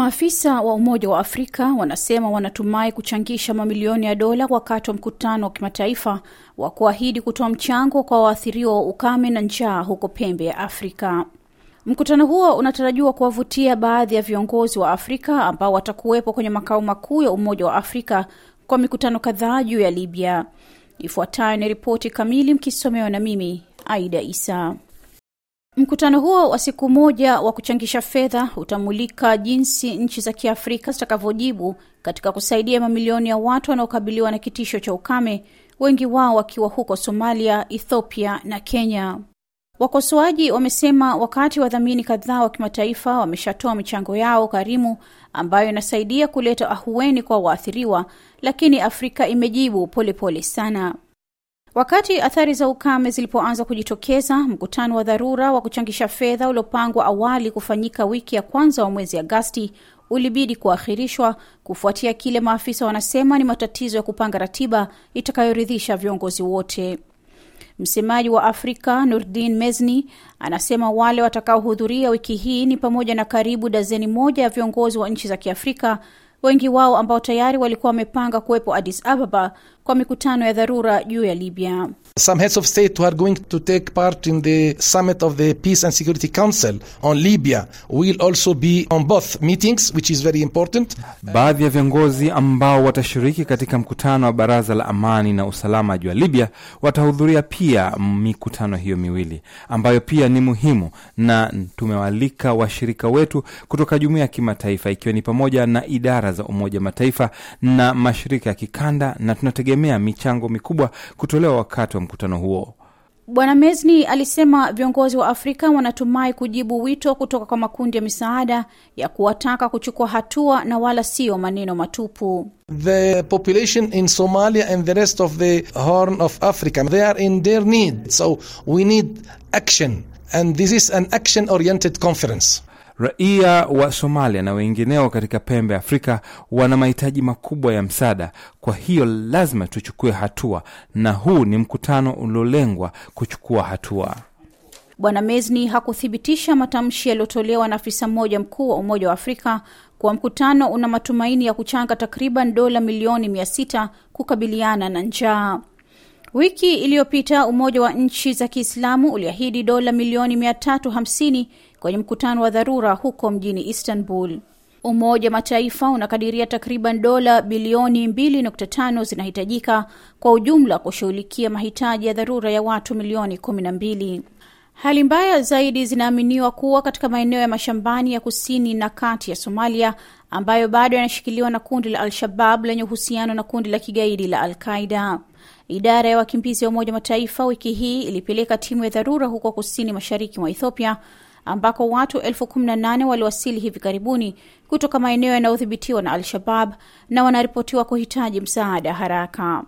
Maafisa wa Umoja wa Afrika wanasema wanatumai kuchangisha mamilioni ya dola wakati wa mkutano wa kimataifa wa kuahidi kutoa mchango kwa waathiriwa wa ukame na njaa huko pembe ya Afrika. Mkutano huo unatarajiwa kuwavutia baadhi ya viongozi wa Afrika ambao watakuwepo kwenye makao makuu ya Umoja wa Afrika kwa mikutano kadhaa juu ya Libya. Ifuatayo ni ripoti kamili mkisomewa na mimi Aida Isa. Mkutano huo wa siku moja wa kuchangisha fedha utamulika jinsi nchi za Kiafrika zitakavyojibu katika kusaidia mamilioni ya watu wanaokabiliwa na kitisho cha ukame, wengi wao wakiwa huko Somalia, Ethiopia na Kenya. Wakosoaji wamesema wakati wadhamini kadhaa wa kimataifa wameshatoa michango yao karimu ambayo inasaidia kuleta ahueni kwa waathiriwa, lakini Afrika imejibu polepole pole sana. Wakati athari za ukame zilipoanza kujitokeza, mkutano wa dharura wa kuchangisha fedha uliopangwa awali kufanyika wiki ya kwanza wa mwezi Agasti ulibidi kuahirishwa kufuatia kile maafisa wanasema ni matatizo ya kupanga ratiba itakayoridhisha viongozi wote. Msemaji wa Afrika Nurdin Mezni anasema wale watakaohudhuria wiki hii ni pamoja na karibu dazeni moja ya viongozi wa nchi za Kiafrika, wengi wao ambao tayari walikuwa wamepanga kuwepo Addis Ababa kwa mikutano ya dharura juu ya Libya. Some heads of state who are going to take part in the summit of the Peace and Security Council on Libya will also be on both meetings which is very important. Baadhi ya viongozi ambao watashiriki katika mkutano wa Baraza la Amani na Usalama juu ya Libya watahudhuria pia mikutano hiyo miwili ambayo pia ni muhimu, na tumewaalika washirika wetu kutoka jumuiya ya kimataifa ikiwa ni pamoja na idara za Umoja Mataifa na mashirika ya kikanda, na tunategemea michango mikubwa kutolewa wakati wa mkutano huo. Bwana Mesni alisema viongozi wa Afrika wanatumai kujibu wito kutoka kwa makundi ya misaada ya kuwataka kuchukua hatua na wala siyo maneno matupu. The population in Somalia and the rest of the Horn of Africa they are in their need so we need action and this is an action oriented conference. Raia wa Somalia na wengineo katika pembe ya Afrika wana mahitaji makubwa ya msaada. Kwa hiyo lazima tuchukue hatua, na huu ni mkutano uliolengwa kuchukua hatua. Bwana Mesni hakuthibitisha matamshi yaliyotolewa na afisa mmoja mkuu wa Umoja wa Afrika kuwa mkutano una matumaini ya kuchanga takriban dola milioni mia sita kukabiliana na njaa. Wiki iliyopita Umoja wa Nchi za Kiislamu uliahidi dola milioni mia tatu hamsini kwenye mkutano wa dharura huko mjini Istanbul. Umoja wa Mataifa unakadiria takriban dola bilioni 2.5 zinahitajika kwa ujumla kushughulikia mahitaji ya dharura ya watu milioni 12. Hali mbaya zaidi zinaaminiwa kuwa katika maeneo ya mashambani ya kusini na kati ya Somalia ambayo bado yanashikiliwa na kundi la Al-Shabab lenye uhusiano na kundi la kigaidi la Al-Qaida. Idara ya wakimbizi ya Umoja wa Mataifa wiki hii ilipeleka timu ya dharura huko kusini mashariki mwa Ethiopia ambako watu elfu kumi na nane waliwasili hivi karibuni kutoka maeneo yanayodhibitiwa na Al-Shabab na wanaripotiwa kuhitaji msaada haraka.